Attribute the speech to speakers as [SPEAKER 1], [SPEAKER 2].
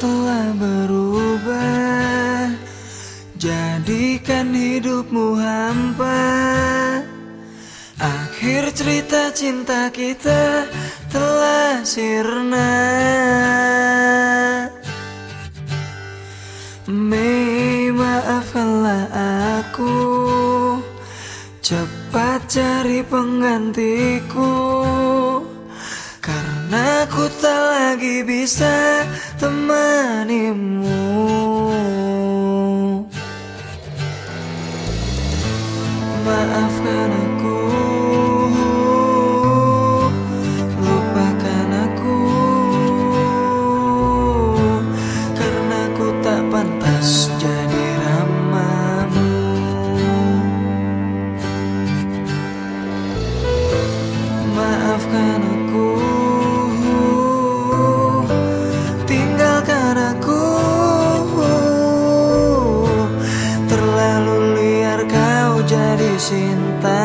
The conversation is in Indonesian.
[SPEAKER 1] telah berubah. Jadikan hidupmu hampa. Akhir cerita cinta kita telah sirna. Mei maafkanlah aku. Cepat cari penggantiku. Karena ku tak lagi bisa temanimu. cinta.